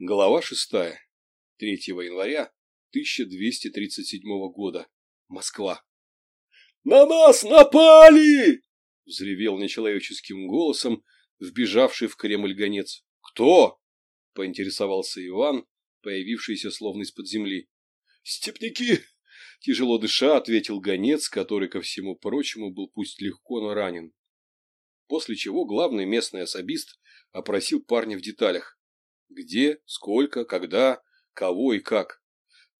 Глава 6. 3 января 1237 года. Москва. «На нас напали!» – взревел нечеловеческим голосом вбежавший в Кремль гонец. «Кто?» – поинтересовался Иван, появившийся словно из-под земли. «Степняки!» – тяжело дыша ответил гонец, который, ко всему прочему, был пусть легко, но ранен. После чего главный местный особист опросил парня в деталях где, сколько, когда, кого и как.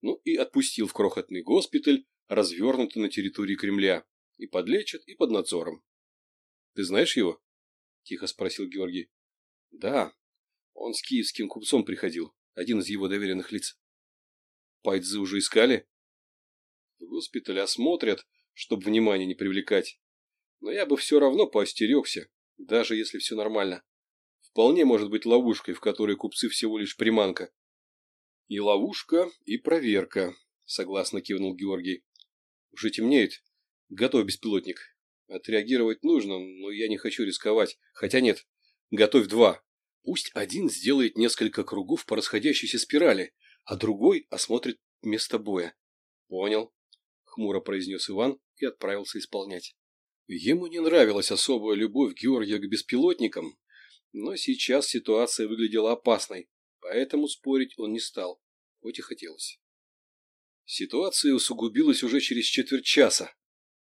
Ну и отпустил в крохотный госпиталь, развернутый на территории Кремля, и подлечат, и под надзором. — Ты знаешь его? — тихо спросил Георгий. — Да. Он с киевским купцом приходил, один из его доверенных лиц. — Пайдзы уже искали? — В госпитале осмотрят, чтобы внимания не привлекать. Но я бы все равно поостерегся, даже если все нормально вполне может быть ловушкой, в которой купцы всего лишь приманка. И ловушка, и проверка, согласно кивнул Георгий. Уже темнеет. Готов беспилотник. Отреагировать нужно, но я не хочу рисковать. Хотя нет. Готовь два. Пусть один сделает несколько кругов по расходящейся спирали, а другой осмотрит место боя. Понял, хмуро произнес Иван и отправился исполнять. Ему не нравилась особая любовь Георгия к беспилотникам, но сейчас ситуация выглядела опасной, поэтому спорить он не стал, хоть и хотелось. Ситуация усугубилась уже через четверть часа,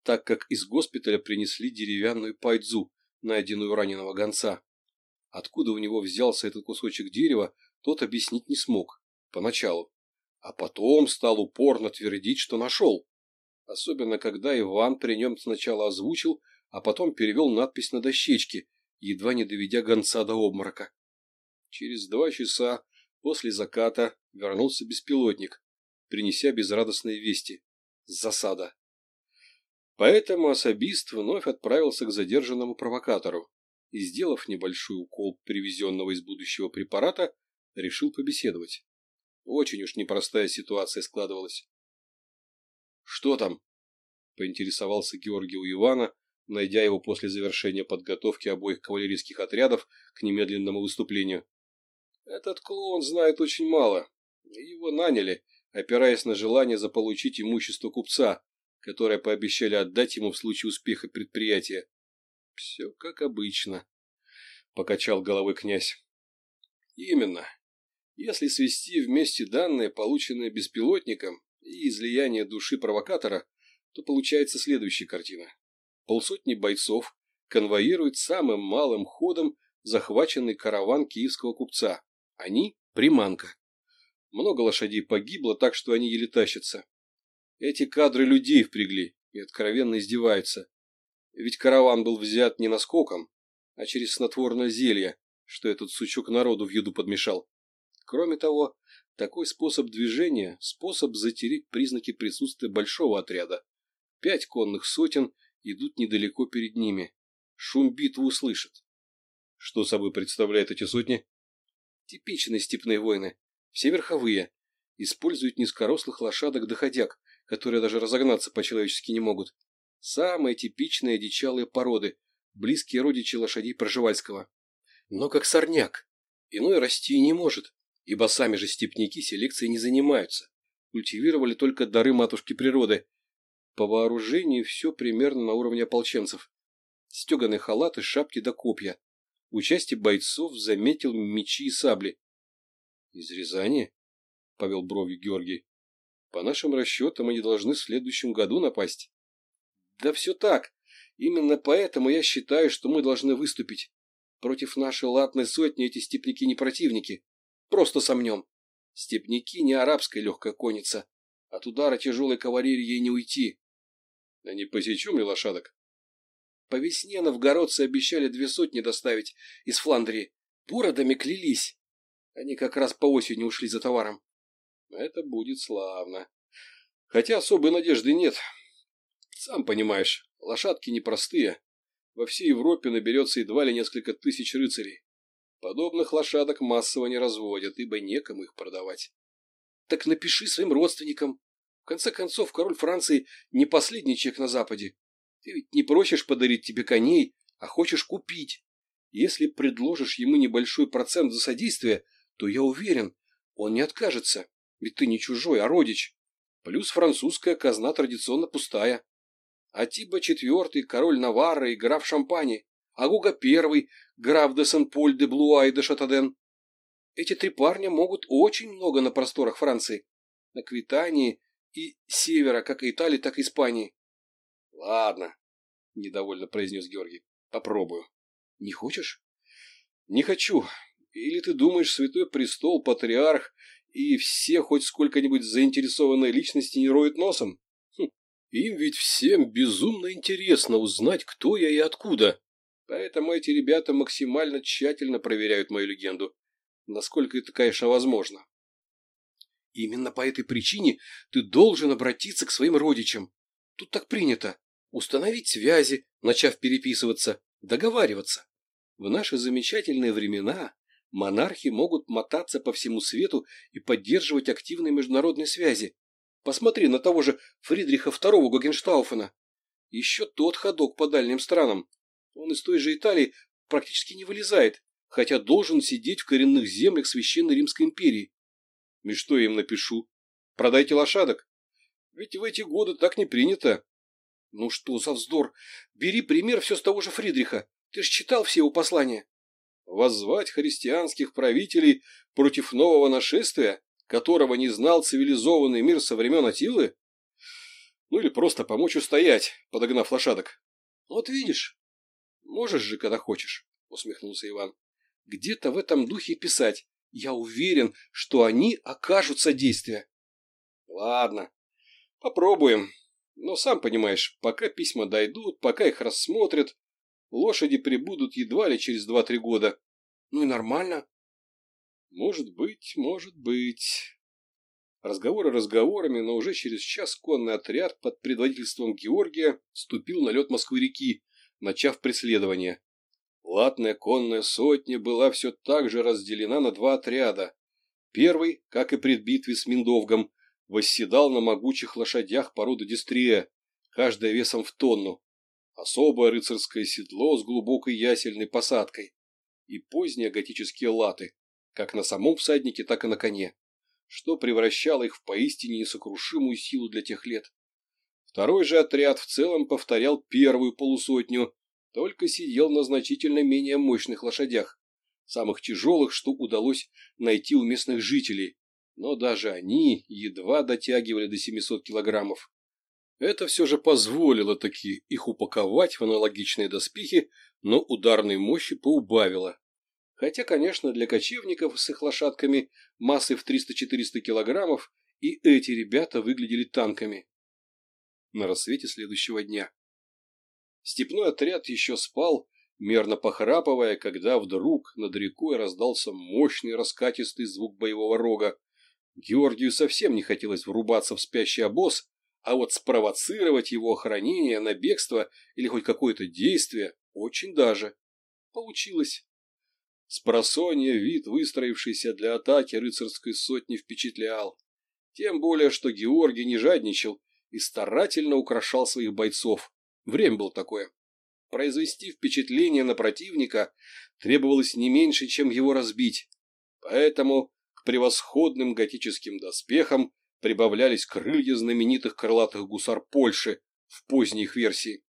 так как из госпиталя принесли деревянную пайдзу, найденную раненого гонца. Откуда у него взялся этот кусочек дерева, тот объяснить не смог, поначалу. А потом стал упорно твердить, что нашел. Особенно, когда Иван при нем сначала озвучил, а потом перевел надпись на дощечке – едва не доведя гонца до обморока. Через два часа после заката вернулся беспилотник, принеся безрадостные вести. Засада. Поэтому особист вновь отправился к задержанному провокатору и, сделав небольшой укол привезенного из будущего препарата, решил побеседовать. Очень уж непростая ситуация складывалась. «Что там?» – поинтересовался Георгий у Ивана, найдя его после завершения подготовки обоих кавалерийских отрядов к немедленному выступлению. Этот клоун знает очень мало. Его наняли, опираясь на желание заполучить имущество купца, которое пообещали отдать ему в случае успеха предприятия. Все как обычно, — покачал головой князь. Именно. Если свести вместе данные, полученные беспилотником, и излияние души провокатора, то получается следующая картина полсотни бойцов конвоирует самым малым ходом захваченный караван киевского купца. Они – приманка. Много лошадей погибло, так что они еле тащатся. Эти кадры людей впрягли и откровенно издеваются. Ведь караван был взят не наскоком, а через снотворное зелье, что этот сучок народу в еду подмешал. Кроме того, такой способ движения – способ затереть признаки присутствия большого отряда. Пять конных сотен идут недалеко перед ними. Шум битвы услышат. Что собой представляют эти сотни? Типичные степные войны. Все верховые. Используют низкорослых лошадок-доходяг, которые даже разогнаться по-человечески не могут. Самые типичные дичалые породы, близкие родичи лошадей Проживальского. Но как сорняк. Иной расти и не может, ибо сами же степняки селекцией не занимаются. Культивировали только дары матушки природы, по вооружению все примерно на уровне ополченцев. Стеганые халаты, шапки до да копья. У части бойцов заметил мечи и сабли. — Из Рязани? — повел бровью Георгий. — По нашим расчетам они должны в следующем году напасть. — Да все так. Именно поэтому я считаю, что мы должны выступить. Против нашей латной сотни эти степняки не противники. Просто сомнем. Степняки не арабская легкая конница. От удара тяжелой кавалерии ей не уйти. Да не посечу мне лошадок. По весне новгородцы обещали две сотни доставить из Фландрии. Бородами клялись. Они как раз по осени ушли за товаром. Это будет славно. Хотя особой надежды нет. Сам понимаешь, лошадки непростые. Во всей Европе наберется едва ли несколько тысяч рыцарей. Подобных лошадок массово не разводят, ибо некому их продавать. Так напиши своим родственникам, в конце концов, король Франции не последний человек на Западе. Ты ведь не просишь подарить тебе коней, а хочешь купить. Если предложишь ему небольшой процент за содействие, то я уверен, он не откажется, ведь ты не чужой, а родич. Плюс французская казна традиционно пустая. А Тиба IV, король Наварры и граф Шампани, а Гуга I, граф де Сен-Поль де Блуа и де Шатаден. Эти три парня могут очень много на просторах Франции. На Квитании и севера, как и Италии, так и Испании. — Ладно, — недовольно произнес Георгий, — попробую. — Не хочешь? — Не хочу. Или ты думаешь, святой престол, патриарх и все хоть сколько-нибудь заинтересованные личности не роют носом? Хм, им ведь всем безумно интересно узнать, кто я и откуда. Поэтому эти ребята максимально тщательно проверяют мою легенду, насколько это, конечно возможно. Именно по этой причине ты должен обратиться к своим родичам. Тут так принято. Установить связи, начав переписываться, договариваться. В наши замечательные времена монархи могут мотаться по всему свету и поддерживать активные международные связи. Посмотри на того же Фридриха II Гогенштауфена. Еще тот ходок по дальним странам. Он из той же Италии практически не вылезает, хотя должен сидеть в коренных землях Священной Римской империи. И что я им напишу? Продайте лошадок? Ведь в эти годы так не принято. Ну что за вздор? Бери пример все с того же Фридриха. Ты же читал все его послания. Воззвать христианских правителей против нового нашествия, которого не знал цивилизованный мир со времен Атилы? Ну или просто помочь устоять, подогнав лошадок. Вот видишь, можешь же, когда хочешь, усмехнулся Иван. Где-то в этом духе писать. Я уверен, что они окажут содействие. Ладно, попробуем. Но сам понимаешь, пока письма дойдут, пока их рассмотрят, лошади прибудут едва ли через два-три года. Ну и нормально. Может быть, может быть. Разговоры разговорами, но уже через час конный отряд под предводительством Георгия ступил на лед Москвы-реки, начав преследование. Латная конная сотня была все так же разделена на два отряда. Первый, как и при битве с Миндовгом, восседал на могучих лошадях породы дистрия, каждая весом в тонну. Особое рыцарское седло с глубокой ясельной посадкой и поздние готические латы, как на самом всаднике, так и на коне, что превращало их в поистине несокрушимую силу для тех лет. Второй же отряд в целом повторял первую полусотню, только сидел на значительно менее мощных лошадях, самых тяжелых, что удалось найти у местных жителей, но даже они едва дотягивали до 700 килограммов. Это все же позволило таки их упаковать в аналогичные доспехи, но ударной мощи поубавило. Хотя, конечно, для кочевников с их лошадками массой в 300-400 килограммов и эти ребята выглядели танками. На рассвете следующего дня Степной отряд еще спал, мерно похрапывая, когда вдруг над рекой раздался мощный раскатистый звук боевого рога. Георгию совсем не хотелось врубаться в спящий обоз, а вот спровоцировать его охранение на бегство или хоть какое-то действие очень даже. Получилось. Спросонья вид, выстроившийся для атаки рыцарской сотни, впечатлял. Тем более, что Георгий не жадничал и старательно украшал своих бойцов. Время было такое. Произвести впечатление на противника требовалось не меньше, чем его разбить. Поэтому к превосходным готическим доспехам прибавлялись крылья знаменитых крылатых гусар Польши в поздней их версии,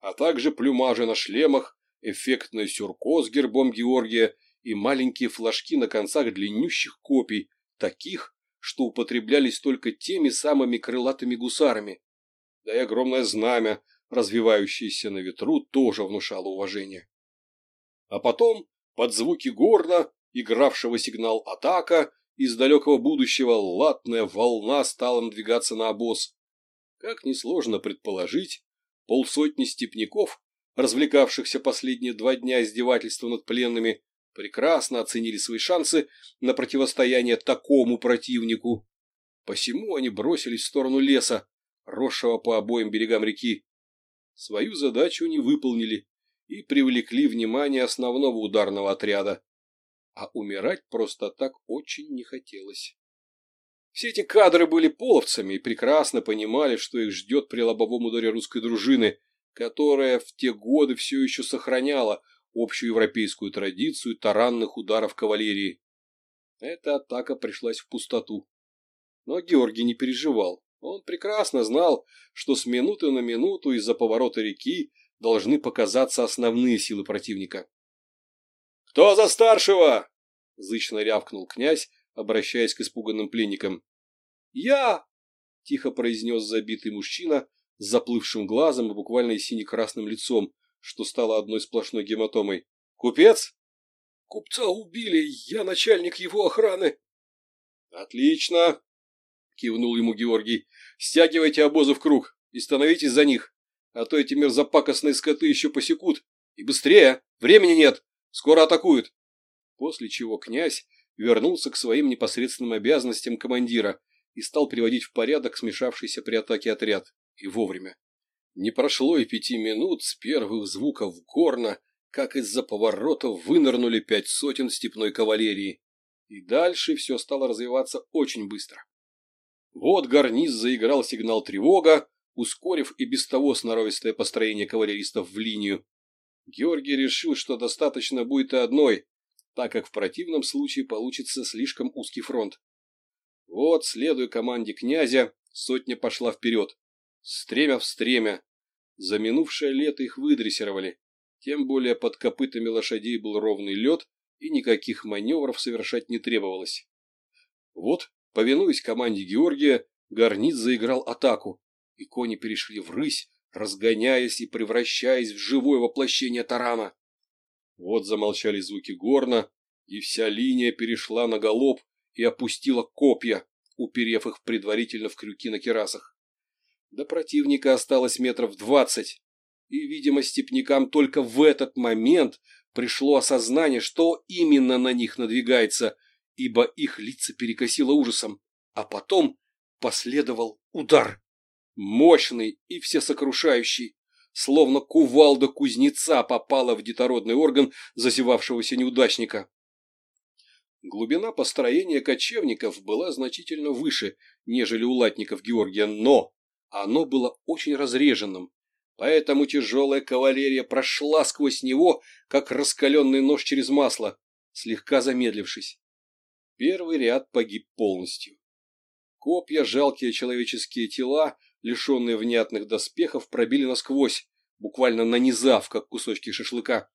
а также плюмажи на шлемах, эффектное сюрко с гербом Георгия и маленькие флажки на концах длиннющих копий, таких, что употреблялись только теми самыми крылатыми гусарами, да и огромное знамя развивающаяся на ветру, тоже внушало уважение. А потом, под звуки горна, игравшего сигнал «Атака», из далекого будущего латная волна стала надвигаться на обоз. Как несложно предположить, полсотни степняков, развлекавшихся последние два дня издевательством над пленными, прекрасно оценили свои шансы на противостояние такому противнику. Посему они бросились в сторону леса, росшего по обоим берегам реки свою задачу не выполнили и привлекли внимание основного ударного отряда. А умирать просто так очень не хотелось. Все эти кадры были половцами и прекрасно понимали, что их ждет при лобовом ударе русской дружины, которая в те годы все еще сохраняла общую европейскую традицию таранных ударов кавалерии. Эта атака пришлась в пустоту. Но Георгий не переживал. Он прекрасно знал, что с минуты на минуту из-за поворота реки должны показаться основные силы противника. «Кто за старшего?» – зычно рявкнул князь, обращаясь к испуганным пленникам. «Я!» – тихо произнес забитый мужчина с заплывшим глазом и буквально сине-красным лицом, что стало одной сплошной гематомой. «Купец?» «Купца убили, я начальник его охраны!» «Отлично!» кивнул ему Георгий. «Стягивайте обозы в круг и становитесь за них, а то эти мерзопакостные скоты еще посекут. И быстрее! Времени нет! Скоро атакуют!» После чего князь вернулся к своим непосредственным обязанностям командира и стал приводить в порядок смешавшийся при атаке отряд. И вовремя. Не прошло и пяти минут с первых звуков горна, как из-за поворота вынырнули пять сотен степной кавалерии. И дальше все стало развиваться очень быстро. Вот гарниз заиграл сигнал тревога, ускорив и без того сноровистое построение кавалеристов в линию. Георгий решил, что достаточно будет и одной, так как в противном случае получится слишком узкий фронт. Вот, следуя команде князя, сотня пошла вперед. Стремя в стремя. За минувшее лето их выдрессировали. Тем более под копытами лошадей был ровный лед, и никаких маневров совершать не требовалось. Вот Повинуясь команде Георгия, гарниц заиграл атаку, и кони перешли в рысь, разгоняясь и превращаясь в живое воплощение тарана. Вот замолчали звуки горна, и вся линия перешла на галоп и опустила копья, уперев их предварительно в крюки на керасах. До противника осталось метров двадцать, и, видимо, степнякам только в этот момент пришло осознание, что именно на них надвигается – ибо их лица перекосило ужасом, а потом последовал удар. Мощный и всесокрушающий, словно кувалда кузнеца попала в детородный орган зазевавшегося неудачника. Глубина построения кочевников была значительно выше, нежели у латников Георгия, но оно было очень разреженным, поэтому тяжелая кавалерия прошла сквозь него, как раскаленный нож через масло, слегка замедлившись. Первый ряд погиб полностью. Копья, жалкие человеческие тела, лишенные внятных доспехов, пробили насквозь, буквально нанизав, как кусочки шашлыка,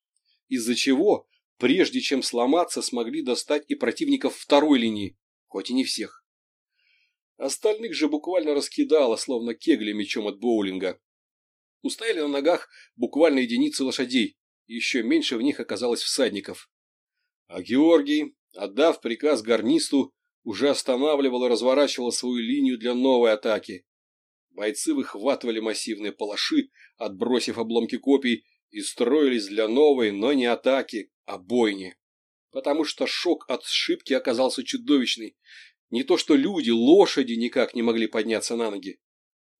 из-за чего, прежде чем сломаться, смогли достать и противников второй линии, хоть и не всех. Остальных же буквально раскидало, словно кегли мечом от боулинга. Устояли на ногах буквально единицы лошадей, еще меньше в них оказалось всадников. А Георгий, Отдав приказ гарнисту, уже останавливал и разворачивал свою линию для новой атаки. Бойцы выхватывали массивные палаши, отбросив обломки копий, и строились для новой, но не атаки, а бойни. Потому что шок от сшибки оказался чудовищный. Не то что люди, лошади никак не могли подняться на ноги.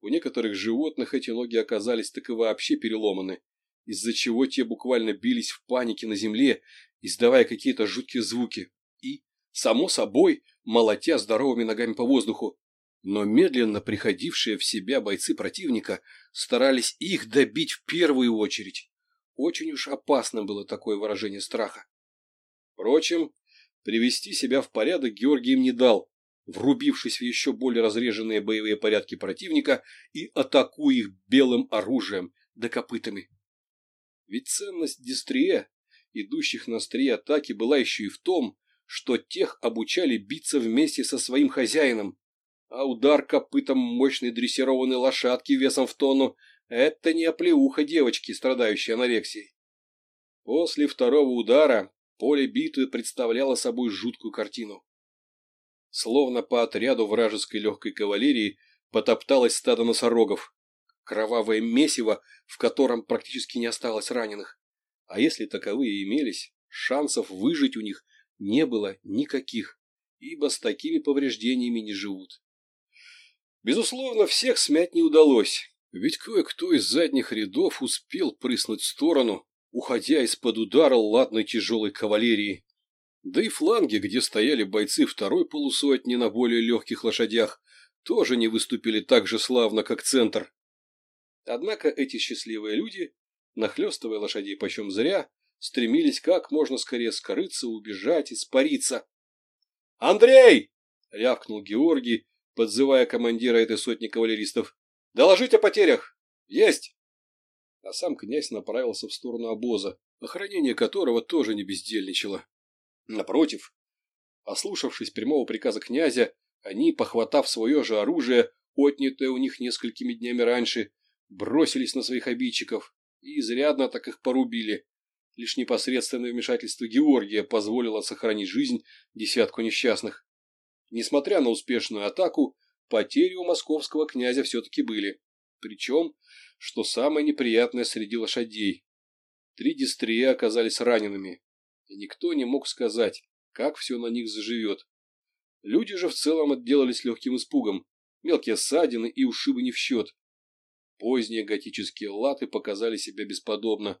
У некоторых животных эти ноги оказались так и вообще переломаны, из-за чего те буквально бились в панике на земле, издавая какие-то жуткие звуки само собой, молотя здоровыми ногами по воздуху. Но медленно приходившие в себя бойцы противника старались их добить в первую очередь. Очень уж опасно было такое выражение страха. Впрочем, привести себя в порядок Георгий им не дал, врубившись в еще более разреженные боевые порядки противника и атакуя их белым оружием да копытами. Ведь ценность дистрия, идущих на стрие атаки, была еще и в том, что тех обучали биться вместе со своим хозяином, а удар копытом мощной дрессированной лошадки весом в тонну – это не оплеуха девочки, страдающей анорексией. После второго удара поле битвы представляло собой жуткую картину. Словно по отряду вражеской легкой кавалерии потопталось стадо носорогов, кровавое месиво, в котором практически не осталось раненых. А если таковые имелись, шансов выжить у них – не было никаких, ибо с такими повреждениями не живут. Безусловно, всех смять не удалось, ведь кое-кто из задних рядов успел прыснуть в сторону, уходя из-под удара ладной тяжелой кавалерии. Да и фланги, где стояли бойцы второй полусотни на более легких лошадях, тоже не выступили так же славно, как центр. Однако эти счастливые люди, нахлестывая лошадей почем зря, стремились как можно скорее скрыться, убежать, испариться. «Андрей!» — рявкнул Георгий, подзывая командира этой сотни кавалеристов. «Доложить о потерях! Есть!» А сам князь направился в сторону обоза, охранение которого тоже не бездельничало. Напротив, ослушавшись прямого приказа князя, они, похватав свое же оружие, отнятое у них несколькими днями раньше, бросились на своих обидчиков и изрядно так их порубили. Лишь непосредственное вмешательство Георгия позволило сохранить жизнь десятку несчастных. Несмотря на успешную атаку, потери у московского князя все-таки были. Причем, что самое неприятное среди лошадей. Три дистрия оказались ранеными, и никто не мог сказать, как все на них заживет. Люди же в целом отделались легким испугом, мелкие ссадины и ушибы не в счет. Поздние готические латы показали себя бесподобно.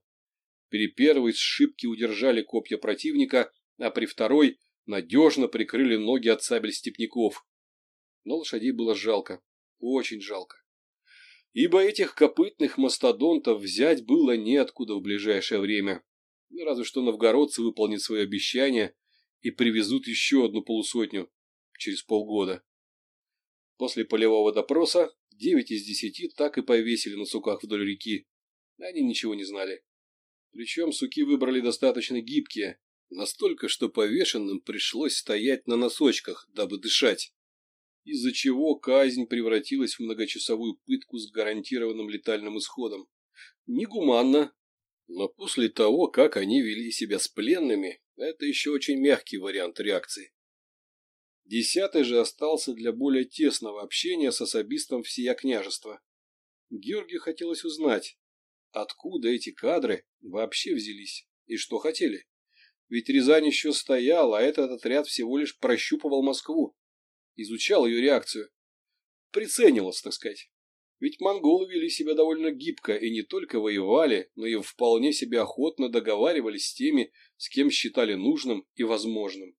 При первой сшибке удержали копья противника, а при второй надежно прикрыли ноги от сабель степняков. Но лошадей было жалко, очень жалко. Ибо этих копытных мастодонтов взять было неоткуда в ближайшее время. Ну, разве что новгородцы выполнят свои обещания и привезут еще одну полусотню через полгода. После полевого допроса девять из десяти так и повесили на суках вдоль реки. Они ничего не знали. Причем суки выбрали достаточно гибкие, настолько, что повешенным пришлось стоять на носочках, дабы дышать, из-за чего казнь превратилась в многочасовую пытку с гарантированным летальным исходом. Негуманно, но после того, как они вели себя с пленными, это еще очень мягкий вариант реакции. Десятый же остался для более тесного общения с особистом всея княжества. Георгию хотелось узнать, Откуда эти кадры вообще взялись? И что хотели? Ведь Рязань еще стояла, а этот отряд всего лишь прощупывал Москву. Изучал ее реакцию. Приценилась, так сказать. Ведь монголы вели себя довольно гибко и не только воевали, но и вполне себе охотно договаривались с теми, с кем считали нужным и возможным.